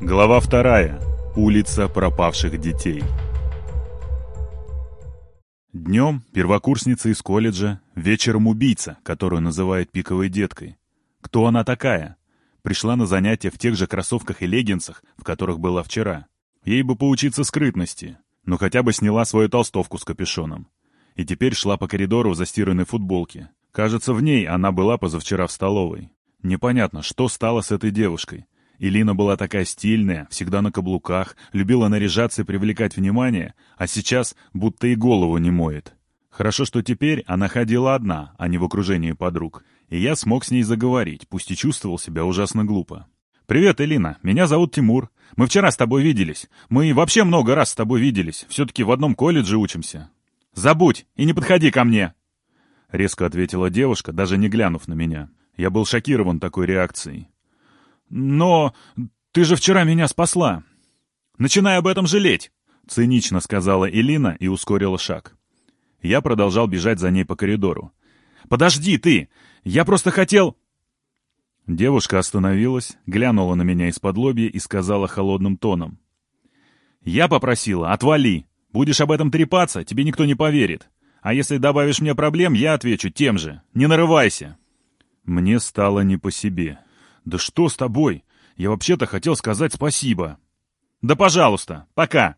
Глава вторая. Улица пропавших детей. Днем первокурсница из колледжа, вечером убийца, которую называют пиковой деткой. Кто она такая? Пришла на занятия в тех же кроссовках и леггинсах, в которых была вчера. Ей бы поучиться скрытности, но хотя бы сняла свою толстовку с капюшоном. И теперь шла по коридору в застиранной футболке. Кажется, в ней она была позавчера в столовой. Непонятно, что стало с этой девушкой. Илина была такая стильная, всегда на каблуках, любила наряжаться и привлекать внимание, а сейчас будто и голову не моет. Хорошо, что теперь она ходила одна, а не в окружении подруг. И я смог с ней заговорить, пусть и чувствовал себя ужасно глупо. «Привет, Элина. Меня зовут Тимур. Мы вчера с тобой виделись. Мы вообще много раз с тобой виделись. Все-таки в одном колледже учимся». «Забудь и не подходи ко мне!» Резко ответила девушка, даже не глянув на меня. Я был шокирован такой реакцией. «Но ты же вчера меня спасла!» «Начинай об этом жалеть!» — цинично сказала Элина и ускорила шаг. Я продолжал бежать за ней по коридору. «Подожди ты! Я просто хотел...» Девушка остановилась, глянула на меня из-под лобья и сказала холодным тоном. «Я попросила, отвали! Будешь об этом трепаться, тебе никто не поверит. А если добавишь мне проблем, я отвечу тем же. Не нарывайся!» Мне стало не по себе. «Да что с тобой? Я вообще-то хотел сказать спасибо». «Да пожалуйста, пока!»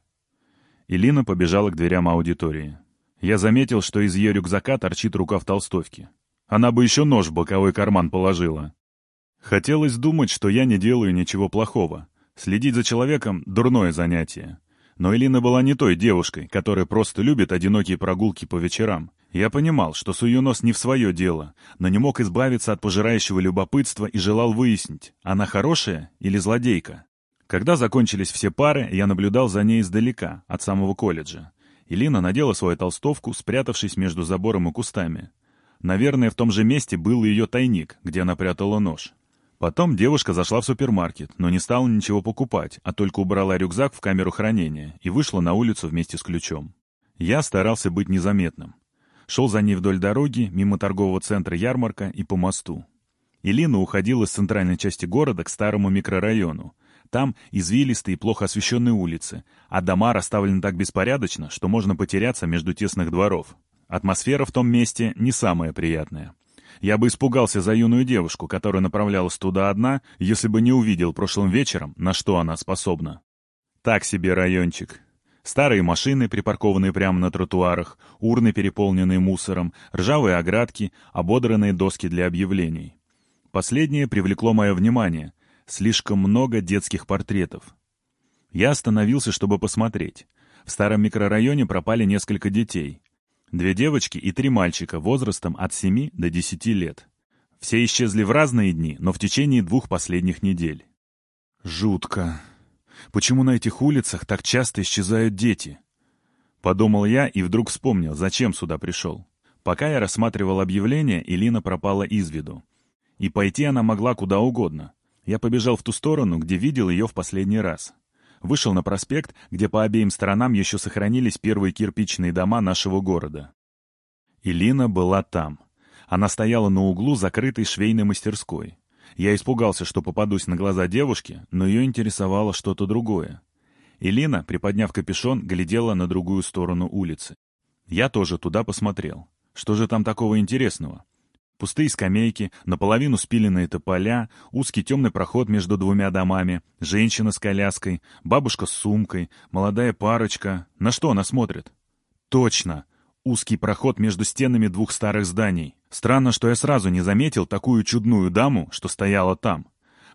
Илина побежала к дверям аудитории. Я заметил, что из ее рюкзака торчит рука в толстовке. Она бы еще нож в боковой карман положила. Хотелось думать, что я не делаю ничего плохого. Следить за человеком — дурное занятие. Но Элина была не той девушкой, которая просто любит одинокие прогулки по вечерам. Я понимал, что сую нос не в свое дело, но не мог избавиться от пожирающего любопытства и желал выяснить, она хорошая или злодейка. Когда закончились все пары, я наблюдал за ней издалека, от самого колледжа. Илина надела свою толстовку, спрятавшись между забором и кустами. Наверное, в том же месте был ее тайник, где она прятала нож. Потом девушка зашла в супермаркет, но не стала ничего покупать, а только убрала рюкзак в камеру хранения и вышла на улицу вместе с ключом. Я старался быть незаметным. Шел за ней вдоль дороги, мимо торгового центра ярмарка и по мосту. Илина уходила с центральной части города к старому микрорайону. Там извилистые и плохо освещенные улицы, а дома расставлены так беспорядочно, что можно потеряться между тесных дворов. Атмосфера в том месте не самая приятная. Я бы испугался за юную девушку, которая направлялась туда одна, если бы не увидел прошлым вечером, на что она способна. Так себе райончик. Старые машины, припаркованные прямо на тротуарах, урны, переполненные мусором, ржавые оградки, ободранные доски для объявлений. Последнее привлекло мое внимание. Слишком много детских портретов. Я остановился, чтобы посмотреть. В старом микрорайоне пропали несколько детей. Две девочки и три мальчика возрастом от 7 до 10 лет. Все исчезли в разные дни, но в течение двух последних недель. Жутко. Почему на этих улицах так часто исчезают дети? Подумал я и вдруг вспомнил, зачем сюда пришел. Пока я рассматривал объявление, Илина пропала из виду. И пойти она могла куда угодно. Я побежал в ту сторону, где видел ее в последний раз. Вышел на проспект, где по обеим сторонам еще сохранились первые кирпичные дома нашего города. Илина была там. Она стояла на углу закрытой швейной мастерской. Я испугался, что попадусь на глаза девушки, но ее интересовало что-то другое. Элина, приподняв капюшон, глядела на другую сторону улицы. Я тоже туда посмотрел. Что же там такого интересного? Пустые скамейки, наполовину спиленные тополя, узкий темный проход между двумя домами, женщина с коляской, бабушка с сумкой, молодая парочка. На что она смотрит? Точно! Узкий проход между стенами двух старых зданий. Странно, что я сразу не заметил такую чудную даму, что стояла там.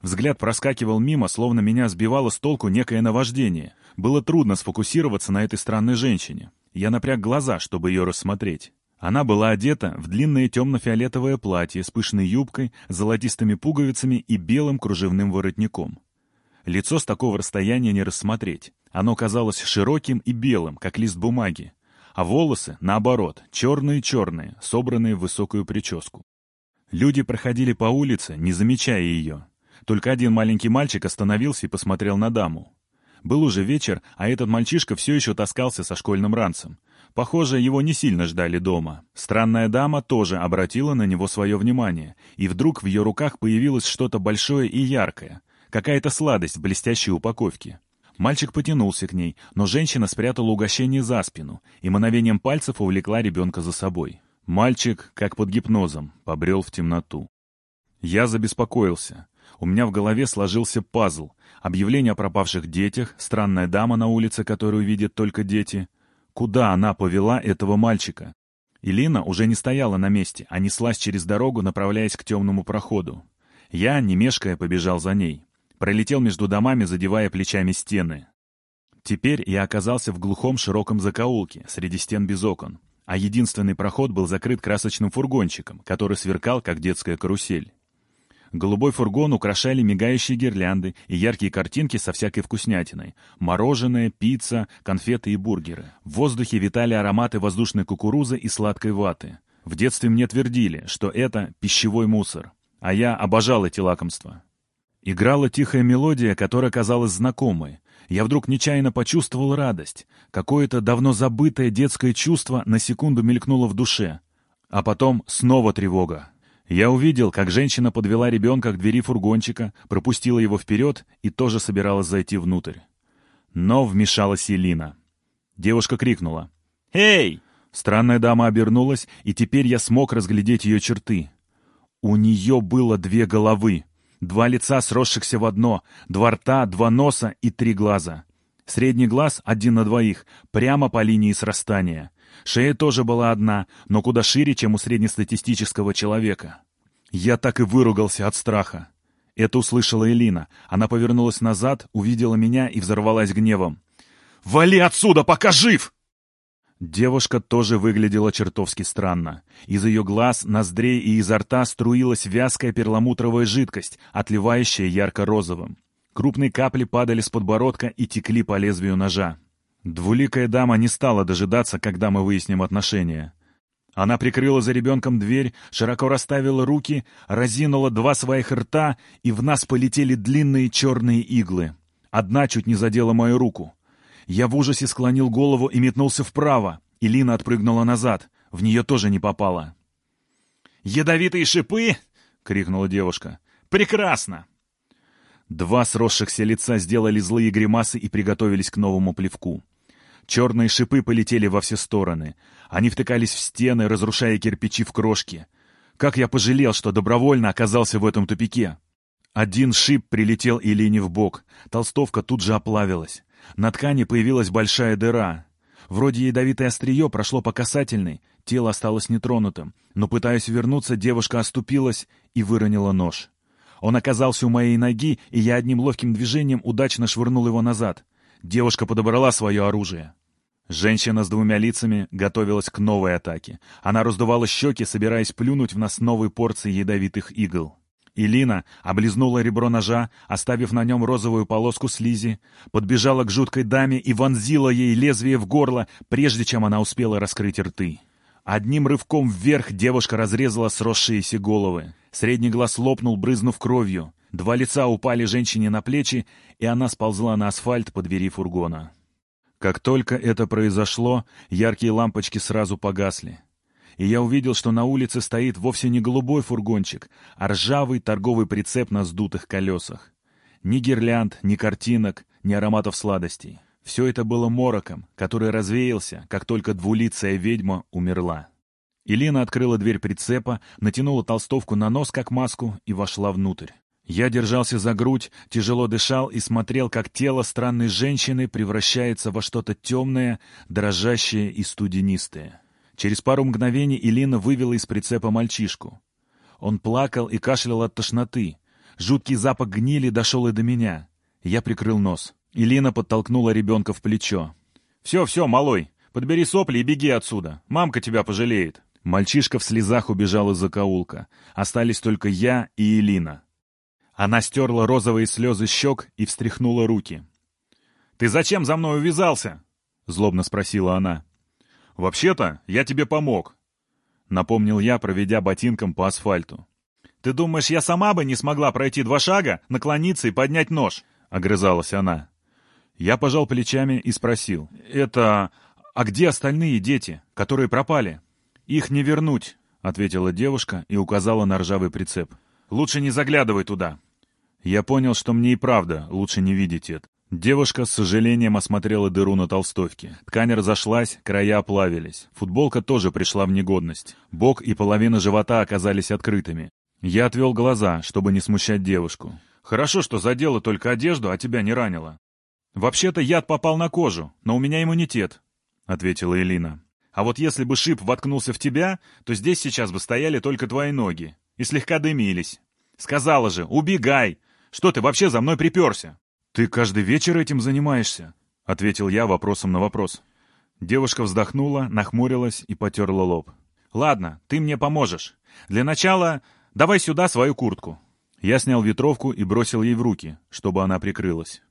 Взгляд проскакивал мимо, словно меня сбивало с толку некое наваждение. Было трудно сфокусироваться на этой странной женщине. Я напряг глаза, чтобы ее рассмотреть. Она была одета в длинное темно-фиолетовое платье с пышной юбкой, золотистыми пуговицами и белым кружевным воротником. Лицо с такого расстояния не рассмотреть. Оно казалось широким и белым, как лист бумаги а волосы, наоборот, черные-черные, собранные в высокую прическу. Люди проходили по улице, не замечая ее. Только один маленький мальчик остановился и посмотрел на даму. Был уже вечер, а этот мальчишка все еще таскался со школьным ранцем. Похоже, его не сильно ждали дома. Странная дама тоже обратила на него свое внимание, и вдруг в ее руках появилось что-то большое и яркое. Какая-то сладость в блестящей упаковке. Мальчик потянулся к ней, но женщина спрятала угощение за спину и мановением пальцев увлекла ребенка за собой. Мальчик, как под гипнозом, побрел в темноту. Я забеспокоился. У меня в голове сложился пазл. Объявление о пропавших детях, странная дама на улице, которую видят только дети. Куда она повела этого мальчика? Илина уже не стояла на месте, а неслась через дорогу, направляясь к темному проходу. Я, не мешкая, побежал за ней. Пролетел между домами, задевая плечами стены. Теперь я оказался в глухом широком закоулке, среди стен без окон, а единственный проход был закрыт красочным фургончиком, который сверкал, как детская карусель. Голубой фургон украшали мигающие гирлянды и яркие картинки со всякой вкуснятиной. Мороженое, пицца, конфеты и бургеры. В воздухе витали ароматы воздушной кукурузы и сладкой ваты. В детстве мне твердили, что это пищевой мусор. А я обожал эти лакомства. Играла тихая мелодия, которая казалась знакомой. Я вдруг нечаянно почувствовал радость. Какое-то давно забытое детское чувство на секунду мелькнуло в душе. А потом снова тревога. Я увидел, как женщина подвела ребенка к двери фургончика, пропустила его вперед и тоже собиралась зайти внутрь. Но вмешалась Елина. Девушка крикнула. «Эй!» Странная дама обернулась, и теперь я смог разглядеть ее черты. У нее было две головы. Два лица, сросшихся в одно, два рта, два носа и три глаза. Средний глаз один на двоих, прямо по линии срастания. Шея тоже была одна, но куда шире, чем у среднестатистического человека. Я так и выругался от страха. Это услышала Элина. Она повернулась назад, увидела меня и взорвалась гневом. «Вали отсюда, пока жив!» Девушка тоже выглядела чертовски странно. Из ее глаз, ноздрей и изо рта струилась вязкая перламутровая жидкость, отливающая ярко-розовым. Крупные капли падали с подбородка и текли по лезвию ножа. Двуликая дама не стала дожидаться, когда мы выясним отношения. Она прикрыла за ребенком дверь, широко расставила руки, разинула два своих рта, и в нас полетели длинные черные иглы. Одна чуть не задела мою руку. Я в ужасе склонил голову и метнулся вправо. Илина отпрыгнула назад. В нее тоже не попало. «Ядовитые шипы!» — крикнула девушка. «Прекрасно!» Два сросшихся лица сделали злые гримасы и приготовились к новому плевку. Черные шипы полетели во все стороны. Они втыкались в стены, разрушая кирпичи в крошки. Как я пожалел, что добровольно оказался в этом тупике. Один шип прилетел Илине в бок. Толстовка тут же оплавилась. На ткани появилась большая дыра. Вроде ядовитое острие прошло по касательной, тело осталось нетронутым, но, пытаясь вернуться, девушка оступилась и выронила нож. Он оказался у моей ноги, и я одним ловким движением удачно швырнул его назад. Девушка подобрала свое оружие. Женщина с двумя лицами готовилась к новой атаке. Она раздувала щеки, собираясь плюнуть в нас новой порции ядовитых игл. Илина облизнула ребро ножа, оставив на нем розовую полоску слизи, подбежала к жуткой даме и вонзила ей лезвие в горло, прежде чем она успела раскрыть рты. Одним рывком вверх девушка разрезала сросшиеся головы. Средний глаз лопнул, брызнув кровью. Два лица упали женщине на плечи, и она сползла на асфальт по двери фургона. Как только это произошло, яркие лампочки сразу погасли и я увидел, что на улице стоит вовсе не голубой фургончик, а ржавый торговый прицеп на сдутых колесах. Ни гирлянд, ни картинок, ни ароматов сладостей. Все это было мороком, который развеялся, как только двулицая ведьма умерла. Илина открыла дверь прицепа, натянула толстовку на нос, как маску, и вошла внутрь. Я держался за грудь, тяжело дышал и смотрел, как тело странной женщины превращается во что-то темное, дрожащее и студенистое. Через пару мгновений Илина вывела из прицепа мальчишку. Он плакал и кашлял от тошноты. Жуткий запах гнили дошел и до меня. Я прикрыл нос. Илина подтолкнула ребенка в плечо. «Все, все, малой, подбери сопли и беги отсюда. Мамка тебя пожалеет». Мальчишка в слезах убежал из закоулка. Остались только я и Илина. Она стерла розовые слезы щек и встряхнула руки. «Ты зачем за мной увязался?» — злобно спросила она. «Вообще-то, я тебе помог», — напомнил я, проведя ботинком по асфальту. «Ты думаешь, я сама бы не смогла пройти два шага, наклониться и поднять нож?» — огрызалась она. Я пожал плечами и спросил. «Это... А где остальные дети, которые пропали?» «Их не вернуть», — ответила девушка и указала на ржавый прицеп. «Лучше не заглядывай туда». Я понял, что мне и правда лучше не видеть это. Девушка с сожалением осмотрела дыру на толстовке. Ткань разошлась, края оплавились. Футболка тоже пришла в негодность. Бок и половина живота оказались открытыми. Я отвел глаза, чтобы не смущать девушку. «Хорошо, что задела только одежду, а тебя не ранило». «Вообще-то яд попал на кожу, но у меня иммунитет», — ответила Элина. «А вот если бы шип воткнулся в тебя, то здесь сейчас бы стояли только твои ноги и слегка дымились. Сказала же, убегай! Что ты вообще за мной приперся?» «Ты каждый вечер этим занимаешься?» — ответил я вопросом на вопрос. Девушка вздохнула, нахмурилась и потерла лоб. «Ладно, ты мне поможешь. Для начала давай сюда свою куртку». Я снял ветровку и бросил ей в руки, чтобы она прикрылась.